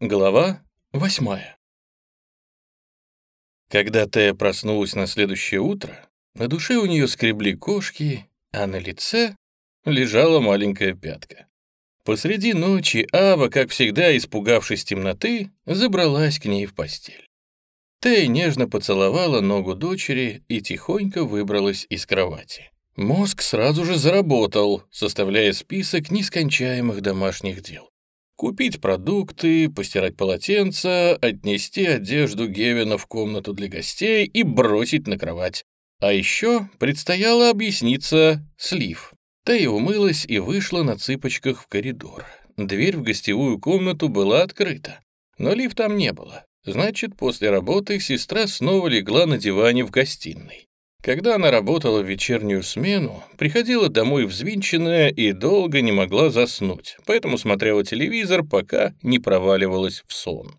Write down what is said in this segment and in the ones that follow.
Глава восьмая. Когда Тея проснулась на следующее утро, на душе у нее скребли кошки, а на лице лежала маленькая пятка. Посреди ночи Ава, как всегда испугавшись темноты, забралась к ней в постель. Тея нежно поцеловала ногу дочери и тихонько выбралась из кровати. Мозг сразу же заработал, составляя список нескончаемых домашних дел. Купить продукты, постирать полотенца, отнести одежду Гевина в комнату для гостей и бросить на кровать. А еще предстояло объясниться с Лив. Тея умылась и вышла на цыпочках в коридор. Дверь в гостевую комнату была открыта, но Лив там не было. Значит, после работы сестра снова легла на диване в гостиной. Когда она работала в вечернюю смену, приходила домой взвинченная и долго не могла заснуть, поэтому смотрела телевизор, пока не проваливалась в сон.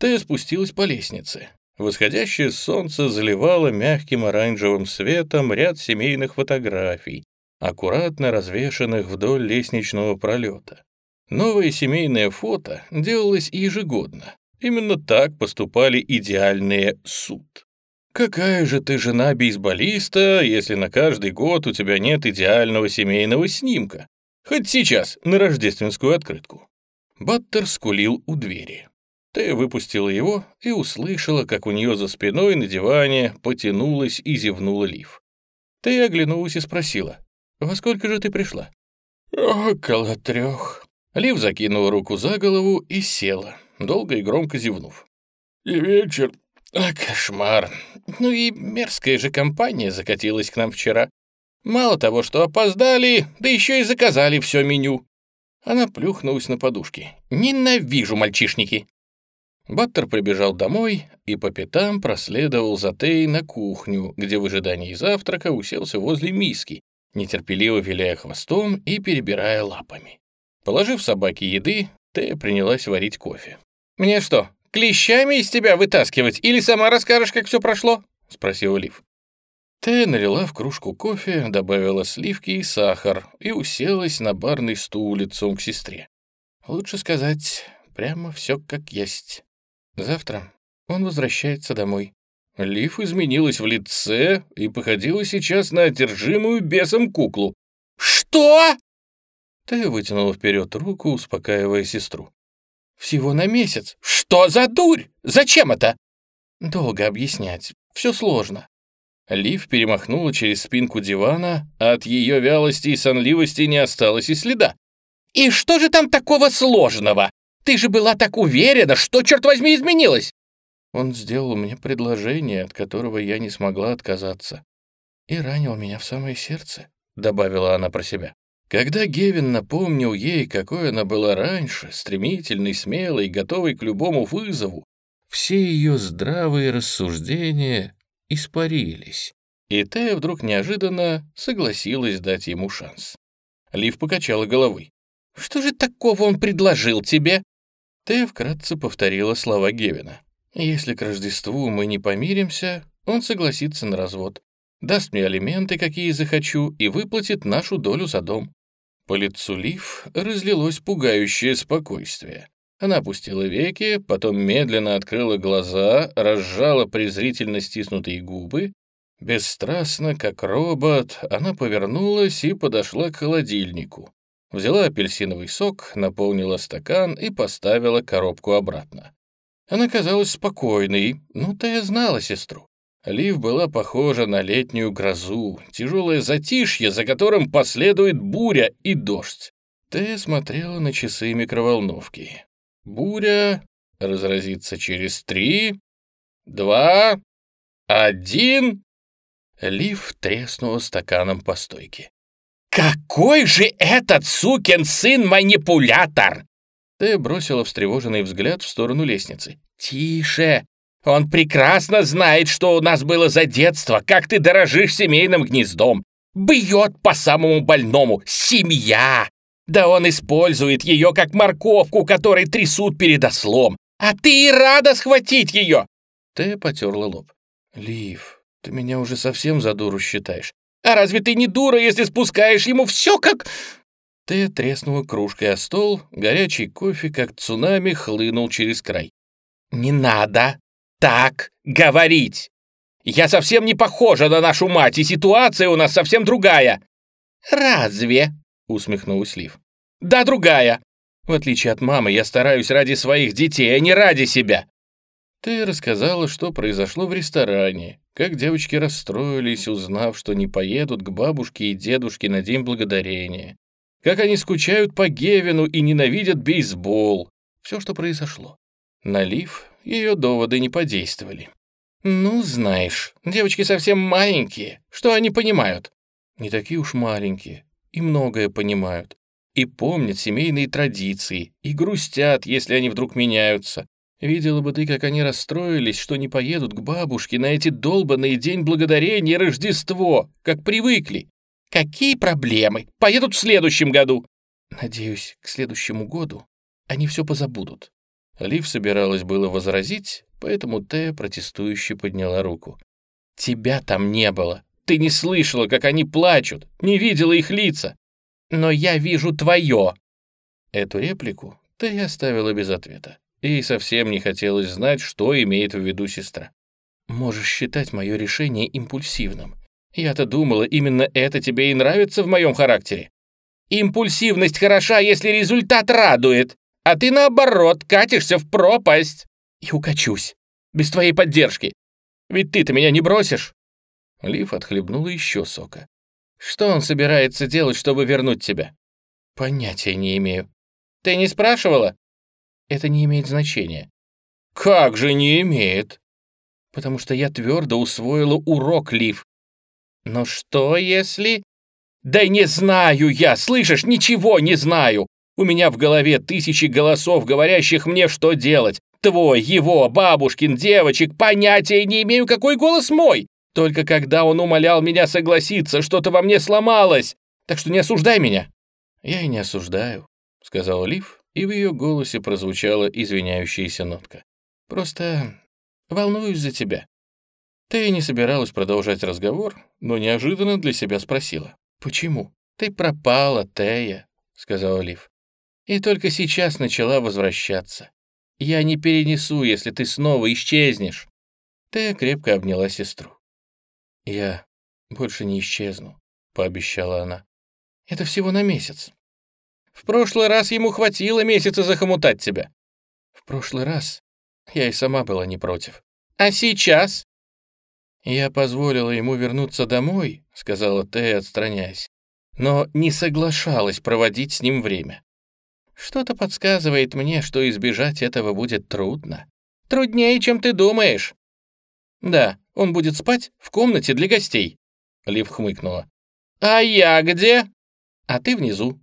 Тея спустилась по лестнице. Восходящее солнце заливало мягким оранжевым светом ряд семейных фотографий, аккуратно развешанных вдоль лестничного пролета. Новое семейное фото делалось ежегодно. Именно так поступали идеальные суд. Какая же ты жена бейсболиста, если на каждый год у тебя нет идеального семейного снимка? Хоть сейчас, на рождественскую открытку. Баттер скулил у двери. Ты выпустила его и услышала, как у нее за спиной на диване потянулась и зевнула Лив. Ты оглянулась и спросила, «Во сколько же ты пришла?» «Около трех». Лив закинула руку за голову и села, долго и громко зевнув. «И вечер а, кошмар. Ну и мерзкая же компания закатилась к нам вчера. Мало того, что опоздали, да еще и заказали все меню. Она плюхнулась на подушки. Ненавижу мальчишники. Баттер прибежал домой и по пятам проследовал за Тей на кухню, где в ожидании завтрака уселся возле миски, нетерпеливо виляя хвостом и перебирая лапами. Положив собаке еды, Тея принялась варить кофе. «Мне что, клещами из тебя вытаскивать или сама расскажешь, как все прошло?» — спросил Лив. Тея налила в кружку кофе, добавила сливки и сахар и уселась на барный стул лицом к сестре. Лучше сказать, прямо все как есть. Завтра он возвращается домой. Лив изменилась в лице и походила сейчас на одержимую бесом куклу. «Что?» Тея вытянула вперед руку, успокаивая сестру. Всего на месяц. Что за дурь? Зачем это? Долго объяснять. Все сложно. Лив перемахнула через спинку дивана, а от ее вялости и сонливости не осталось и следа. «И что же там такого сложного? Ты же была так уверена, что, черт возьми, изменилось!» Он сделал мне предложение, от которого я не смогла отказаться. И ранил меня в самое сердце, — добавила она про себя. Когда Гевин напомнил ей, какой она была раньше, стремительной, смелой, готовой к любому вызову, все ее здравые рассуждения испарились, и Тея вдруг неожиданно согласилась дать ему шанс. Лив покачала головой. «Что же такого он предложил тебе?» Тея вкратце повторила слова Гевина. «Если к Рождеству мы не помиримся, он согласится на развод, даст мне алименты, какие захочу, и выплатит нашу долю за дом. По лицу Лив разлилось пугающее спокойствие. Она опустила веки, потом медленно открыла глаза, разжала презрительно стиснутые губы. Бесстрастно, как робот, она повернулась и подошла к холодильнику. Взяла апельсиновый сок, наполнила стакан и поставила коробку обратно. Она казалась спокойной, ну-то я знала сестру. Лив была похожа на летнюю грозу, тяжелое затишье, за которым последует буря и дождь. Ты смотрела на часы микроволновки. Буря разразится через три, два, один. Лив треснула стаканом по стойке. «Какой же этот сукин сын манипулятор!» Ты бросила встревоженный взгляд в сторону лестницы. «Тише! Он прекрасно знает, что у нас было за детство, как ты дорожишь семейным гнездом. Бьет по самому больному. Семья. Да он использует ее как морковку, которой трясут перед ослом. А ты и рада схватить ее. Ты потерла лоб. Лив, ты меня уже совсем за дуру считаешь. А разве ты не дура, если спускаешь ему все как... Т треснула кружкой о стол, горячий кофе, как цунами, хлынул через край. «Не надо так говорить! Я совсем не похожа на нашу мать, и ситуация у нас совсем другая!» «Разве?» — усмехнулась Лив. «Да, другая. В отличие от мамы, я стараюсь ради своих детей, а не ради себя». Ты рассказала, что произошло в ресторане, как девочки расстроились, узнав, что не поедут к бабушке и дедушке на День Благодарения, как они скучают по Гевину и ненавидят бейсбол. Все, что произошло. На Лив ее доводы не подействовали. «Ну, знаешь, девочки совсем маленькие. Что они понимают?» «Не такие уж маленькие. И многое понимают. И помнят семейные традиции. И грустят, если они вдруг меняются. Видела бы ты, как они расстроились, что не поедут к бабушке на эти долбанные День Благодарения Рождество, как привыкли. Какие проблемы? Поедут в следующем году. Надеюсь, к следующему году они все позабудут. Лив собиралась было возразить, поэтому Тея протестующе подняла руку. «Тебя там не было. Ты не слышала, как они плачут, не видела их лица. Но я вижу твое!» Эту реплику Тея оставила без ответа. Ей совсем не хотелось знать, что имеет в виду сестра. «Можешь считать мое решение импульсивным. Я-то думала, именно это тебе и нравится в моем характере. Импульсивность хороша, если результат радует, а ты, наоборот, катишься в пропасть. И укачусь. Без твоей поддержки. Ведь ты-то меня не бросишь. Лив отхлебнула еще сока. Что он собирается делать, чтобы вернуть тебя? Понятия не имею. Ты не спрашивала? Это не имеет значения. Как же не имеет? Потому что я твердо усвоила урок, Лив. Но что если... Да не знаю я, слышишь, ничего не знаю. У меня в голове тысячи голосов, говорящих мне, что делать. Твой, его, бабушкин, девочек, понятия не имею, какой голос мой. Только когда он умолял меня согласиться, что-то во мне сломалось. Так что не осуждай меня». «Я и не осуждаю», — сказал Лив, и в ее голосе прозвучала извиняющаяся нотка. «Просто волнуюсь за тебя». Ты не собиралась продолжать разговор, но неожиданно для себя спросила. «Почему? Ты пропала, Тея», — сказала Лив. «И только сейчас начала возвращаться. Я не перенесу, если ты снова исчезнешь». Тея крепко обняла сестру. «Я больше не исчезну», — пообещала она. «Это всего на месяц». «В прошлый раз ему хватило месяца захомутать тебя». «В прошлый раз я и сама была не против». «А сейчас?» «Я позволила ему вернуться домой», — сказала Тея, отстраняясь, «но не соглашалась проводить с ним время. Что-то подсказывает мне, что избежать этого будет трудно. Труднее, чем ты думаешь». «Да, он будет спать в комнате для гостей», — Лив хмыкнула. «А я где?» «А ты внизу».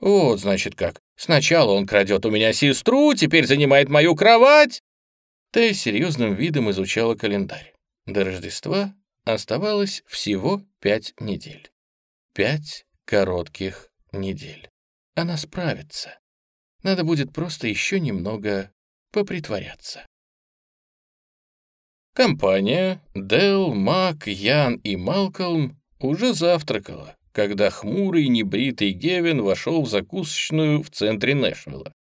«Вот, значит, как. Сначала он крадет у меня сестру, теперь занимает мою кровать». Тея серьезным видом изучала календарь. До Рождества оставалось всего пять недель. Пять коротких недель. Она справится. Надо будет просто еще немного попритворяться. Компания Дел, Мак, Ян и Малкольм уже завтракала, когда хмурый небритый Гевин вошел в закусочную в центре Нэшвилла.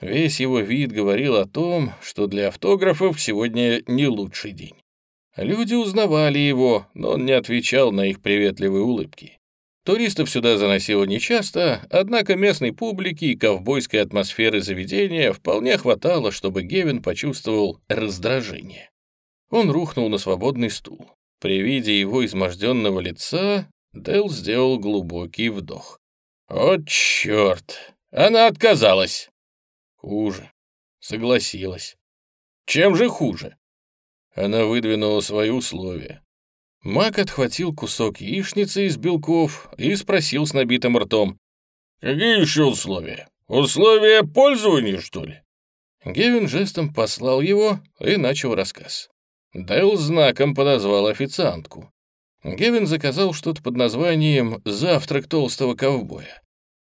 Весь его вид говорил о том, что для автографов сегодня не лучший день. Люди узнавали его, но он не отвечал на их приветливые улыбки. Туристов сюда заносило нечасто, однако местной публики и ковбойской атмосферы заведения вполне хватало, чтобы Гевин почувствовал раздражение. Он рухнул на свободный стул. При виде его изможденного лица Дэл сделал глубокий вдох. «О, черт! Она отказалась!» «Хуже. Согласилась. Чем же хуже?» Она выдвинула свои условия. Мак отхватил кусок яичницы из белков и спросил с набитым ртом. «Какие еще условия? Условия пользования, что ли?» Гевин жестом послал его и начал рассказ. Дэл знаком подозвал официантку. Гевин заказал что-то под названием «Завтрак толстого ковбоя».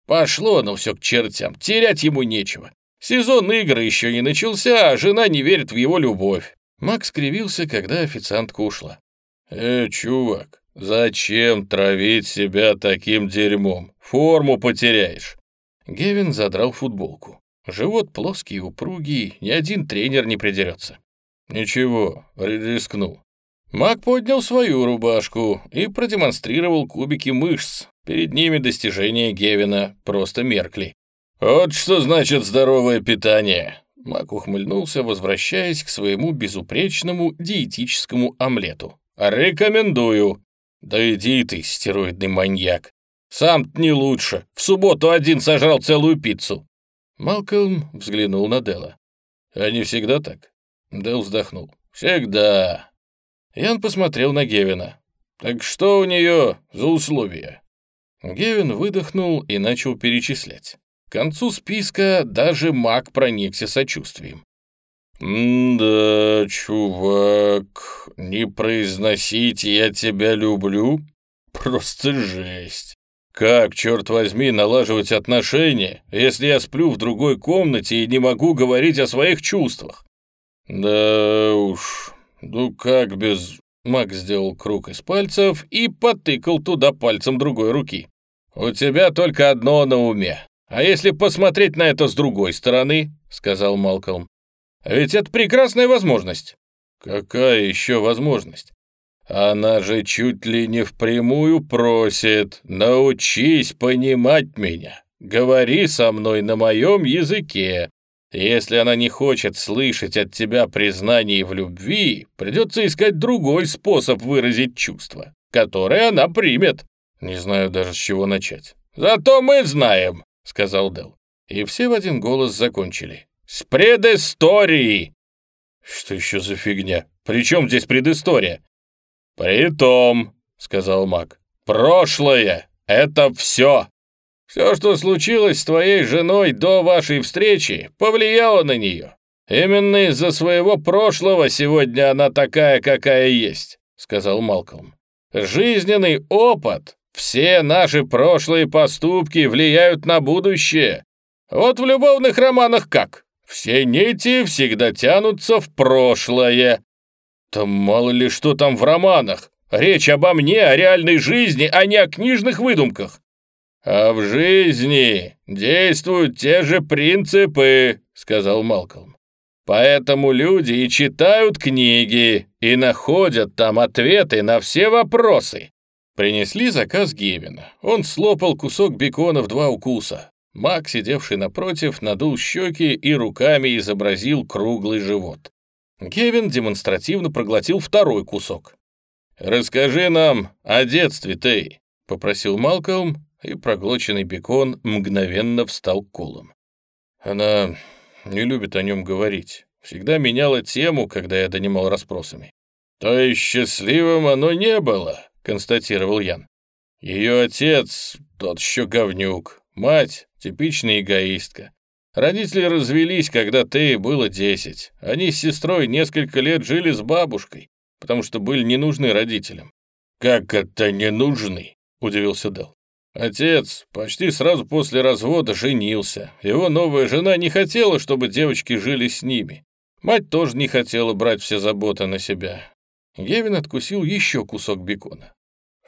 Пошло оно все к чертям, терять ему нечего. Сезон игры еще не начался, а жена не верит в его любовь. Макс скривился, когда официантка ушла. «Э, чувак, «Зачем травить себя таким дерьмом? Форму потеряешь». Гевин задрал футболку. Живот плоский и упругий, ни один тренер не придерется. «Ничего, рискну». Мак поднял свою рубашку и продемонстрировал кубики мышц. Перед ними достижения Гевина просто меркли. «Вот что значит здоровое питание!» Мак ухмыльнулся, возвращаясь к своему безупречному диетическому омлету. «Рекомендую!» «Да иди ты, стероидный маньяк! сам не лучше! В субботу один сожрал целую пиццу!» Малкольм взглянул на Дела. «Они всегда так?» Дел вздохнул. «Всегда!» Ян посмотрел на Гевина. «Так что у нее за условия?» Гевин выдохнул и начал перечислять. К концу списка даже маг проникся сочувствием. «Да, чувак, не произносить «я тебя люблю» — просто жесть. Как, черт возьми, налаживать отношения, если я сплю в другой комнате и не могу говорить о своих чувствах? Да уж, ну как без... Маг сделал круг из пальцев и потыкал туда пальцем другой руки. «У тебя только одно на уме. А если посмотреть на это с другой стороны?» — сказал Малкольм. «Ведь это прекрасная возможность». «Какая еще возможность?» «Она же чуть ли не впрямую просит, научись понимать меня. Говори со мной на моем языке, если она не хочет слышать от тебя признаний в любви, придется искать другой способ выразить чувства, которое она примет. Не знаю даже с чего начать. Зато мы знаем, сказал Дел. И все в один голос закончили. С предыстории. Что еще за фигня? При чем здесь предыстория? Притом, сказал Мак, прошлое — это все. Все, что случилось с твоей женой до вашей встречи, повлияло на нее. Именно из-за своего прошлого сегодня она такая, какая есть», — сказал Малкольм. «Жизненный опыт, все наши прошлые поступки влияют на будущее. Вот в любовных романах как? Все нити всегда тянутся в прошлое». «Там мало ли что там в романах. Речь обо мне, о реальной жизни, а не о книжных выдумках. «А в жизни действуют те же принципы», — сказал Малкольм. «Поэтому люди и читают книги, и находят там ответы на все вопросы». Принесли заказ Гевина. Он слопал кусок бекона в два укуса. Мак, сидевший напротив, надул щеки и руками изобразил круглый живот. Гевин демонстративно проглотил второй кусок. «Расскажи нам о детстве, Тей», — попросил Малкольм, и проглоченный бекон мгновенно встал колом. Она не любит о нем говорить. Всегда меняла тему, когда я донимал расспросами. «То есть счастливым оно не было», — констатировал Ян. «Ее отец — тот еще говнюк, мать — типичная эгоистка. Родители развелись, когда ты было десять. Они с сестрой несколько лет жили с бабушкой, потому что были не нужны родителям». «Как это не нужны?» — удивился Дел. Отец почти сразу после развода женился. Его новая жена не хотела, чтобы девочки жили с ними. Мать тоже не хотела брать все заботы на себя. Гевин откусил еще кусок бекона.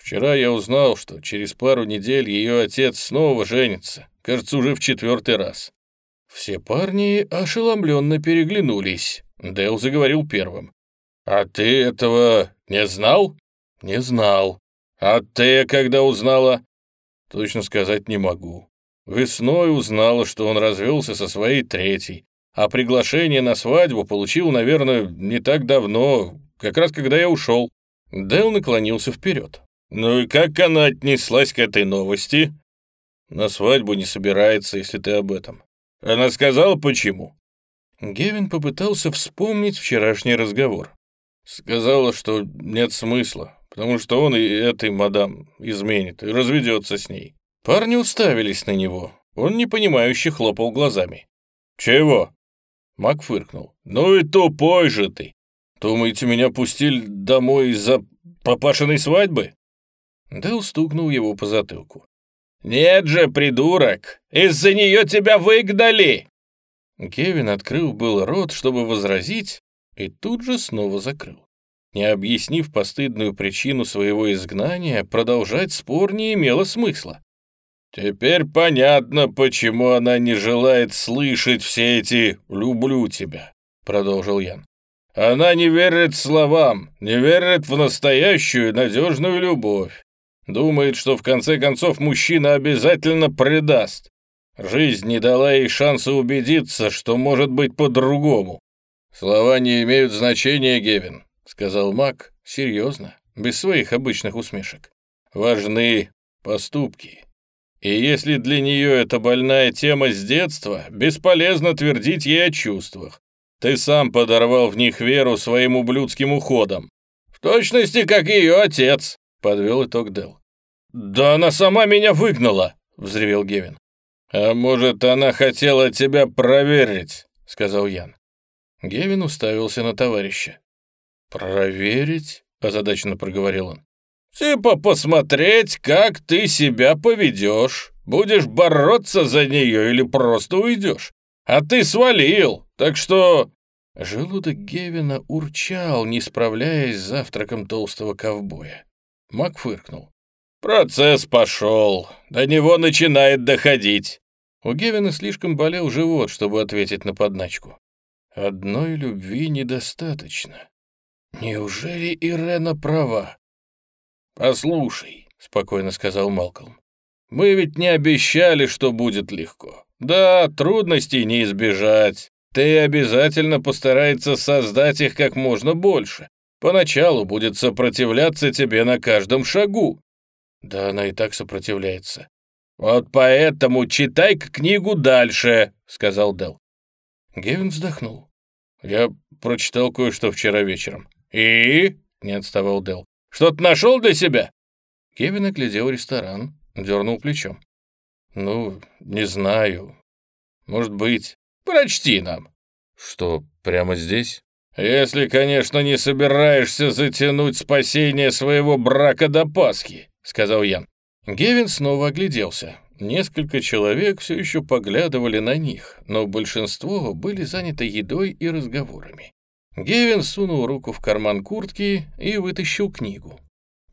Вчера я узнал, что через пару недель ее отец снова женится. Кажется, уже в четвертый раз. Все парни ошеломленно переглянулись. Дэл заговорил первым. «А ты этого не знал?» «Не знал». «А ты когда узнала?» Точно сказать не могу. Весной узнала, что он развелся со своей третьей, а приглашение на свадьбу получил, наверное, не так давно, как раз когда я ушел. Дэл наклонился вперед. «Ну и как она отнеслась к этой новости?» «На свадьбу не собирается, если ты об этом». «Она сказала, почему?» Гевин попытался вспомнить вчерашний разговор. Сказала, что нет смысла потому что он и этой мадам изменит и разведется с ней. Парни уставились на него. Он непонимающе хлопал глазами. «Чего?» Мак фыркнул. «Ну и тупой же ты! Думаете, меня пустили домой из-за папашиной свадьбы?» Дэл стукнул его по затылку. «Нет же, придурок! Из-за нее тебя выгнали!» Кевин открыл был рот, чтобы возразить, и тут же снова закрыл. Не объяснив постыдную причину своего изгнания, продолжать спор не имело смысла. «Теперь понятно, почему она не желает слышать все эти «люблю тебя», — продолжил Ян. «Она не верит словам, не верит в настоящую надежную любовь. Думает, что в конце концов мужчина обязательно предаст. Жизнь не дала ей шанса убедиться, что может быть по-другому. Слова не имеют значения, Гевин, сказал Мак серьезно, без своих обычных усмешек. Важны поступки. И если для нее это больная тема с детства, бесполезно твердить ей о чувствах. Ты сам подорвал в них веру своим ублюдским уходом. В точности, как ее отец, подвел итог Дел. Да она сама меня выгнала, взревел Гевин. А может, она хотела тебя проверить, сказал Ян. Гевин уставился на товарища. «Проверить?» — озадаченно проговорил он. «Типа посмотреть, как ты себя поведешь. Будешь бороться за нее или просто уйдешь. А ты свалил, так что...» Желудок Гевина урчал, не справляясь с завтраком толстого ковбоя. Мак фыркнул. «Процесс пошел. До него начинает доходить». У Гевина слишком болел живот, чтобы ответить на подначку. Одной любви недостаточно. Неужели Ирена права? «Послушай», — спокойно сказал Малкольм, — «мы ведь не обещали, что будет легко. Да, трудностей не избежать. Ты обязательно постарается создать их как можно больше. Поначалу будет сопротивляться тебе на каждом шагу». «Да она и так сопротивляется». «Вот поэтому читай-ка книгу дальше», — сказал Дел. Гевин вздохнул. «Я прочитал кое-что вчера вечером». «И?» — не отставал Дел. «Что-то нашел для себя?» Кевин оглядел ресторан, дернул плечом. «Ну, не знаю. Может быть. Прочти нам». «Что, прямо здесь?» «Если, конечно, не собираешься затянуть спасение своего брака до Пасхи», — сказал Ян. Гевин снова огляделся. Несколько человек все еще поглядывали на них, но большинство были заняты едой и разговорами. Гевин сунул руку в карман куртки и вытащил книгу.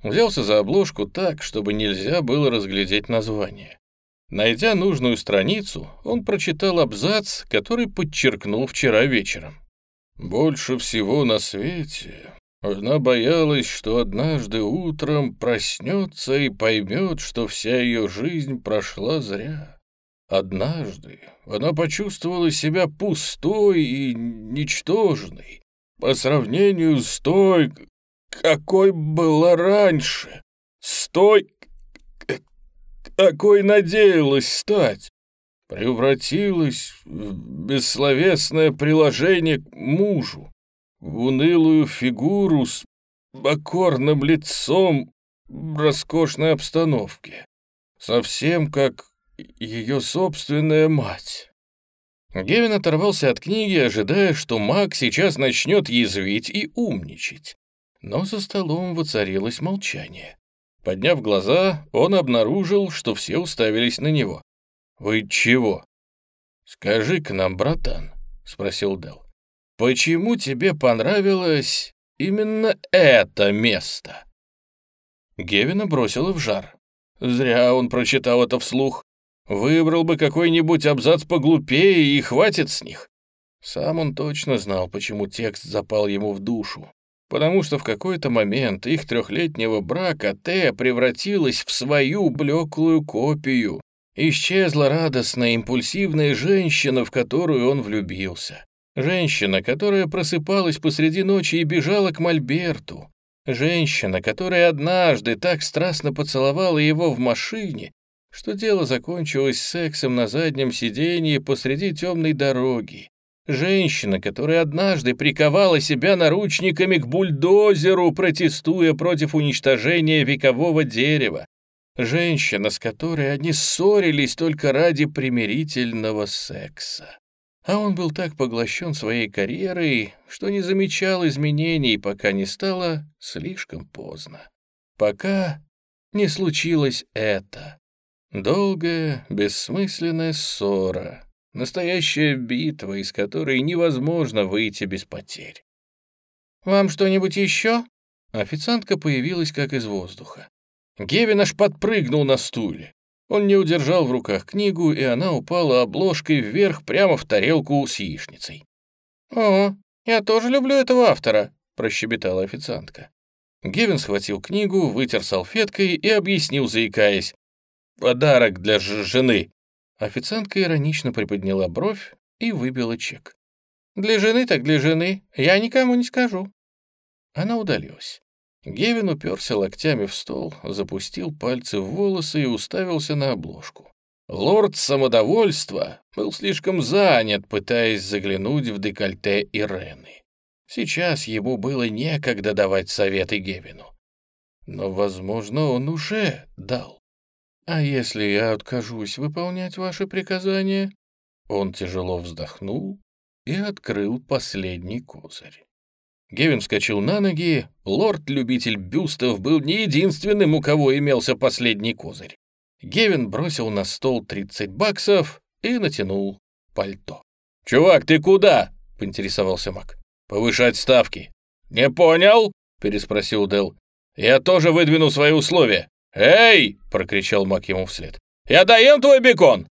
Взялся за обложку так, чтобы нельзя было разглядеть название. Найдя нужную страницу, он прочитал абзац, который подчеркнул вчера вечером. «Больше всего на свете она боялась, что однажды утром проснется и поймет, что вся ее жизнь прошла зря. Однажды она почувствовала себя пустой и ничтожной по сравнению с той, какой была раньше, с той, какой надеялась стать. Превратилась в бессловесное приложение к мужу, унылую фигуру с покорным лицом в роскошной обстановке, совсем как ее собственная мать. Гевин оторвался от книги, ожидая, что маг сейчас начнет язвить и умничать. Но за столом воцарилось молчание. Подняв глаза, он обнаружил, что все уставились на него. «Вы чего?» «Скажи-ка нам, братан», — спросил Дел. Почему тебе понравилось именно это место?» Гевина бросила в жар. Зря он прочитал это вслух. Выбрал бы какой-нибудь абзац поглупее и хватит с них. Сам он точно знал, почему текст запал ему в душу. Потому что в какой-то момент их трехлетнего брака Тея превратилась в свою блеклую копию. Исчезла радостная, импульсивная женщина, в которую он влюбился. Женщина, которая просыпалась посреди ночи и бежала к Мольберту. Женщина, которая однажды так страстно поцеловала его в машине, что дело закончилось сексом на заднем сиденье посреди темной дороги. Женщина, которая однажды приковала себя наручниками к бульдозеру, протестуя против уничтожения векового дерева. Женщина, с которой они ссорились только ради примирительного секса. А он был так поглощен своей карьерой, что не замечал изменений, пока не стало слишком поздно. Пока не случилось это. Долгая, бессмысленная ссора, настоящая битва, из которой невозможно выйти без потерь. «Вам что-нибудь еще?» Официантка появилась как из воздуха. Гевин аж подпрыгнул на стуле. Он не удержал в руках книгу, и она упала обложкой вверх прямо в тарелку с яичницей. «О, я тоже люблю этого автора», — прощебетала официантка. Гевин схватил книгу, вытер салфеткой и объяснил, заикаясь. «Подарок для жены». Официантка иронично приподняла бровь и выбила чек. «Для жены так для жены. Я никому не скажу». Она удалилась. Гевин уперся локтями в стол, запустил пальцы в волосы и уставился на обложку. Лорд самодовольства был слишком занят, пытаясь заглянуть в декольте Ирены. Сейчас ему было некогда давать советы Гевину. Но, возможно, он уже дал. «А если я откажусь выполнять ваши приказания?» Он тяжело вздохнул и открыл последний козырь. Гевин вскочил на ноги. Лорд-любитель бюстов был не единственным, у кого имелся последний козырь. Гевин бросил на стол 30 баксов и натянул пальто. «Чувак, ты куда?» — поинтересовался Мак. «Повышать ставки». «Не понял?» — переспросил Дел. «Я тоже выдвину свои условия». «Эй!» — прокричал Мак ему вслед. «Я доем твой бекон!»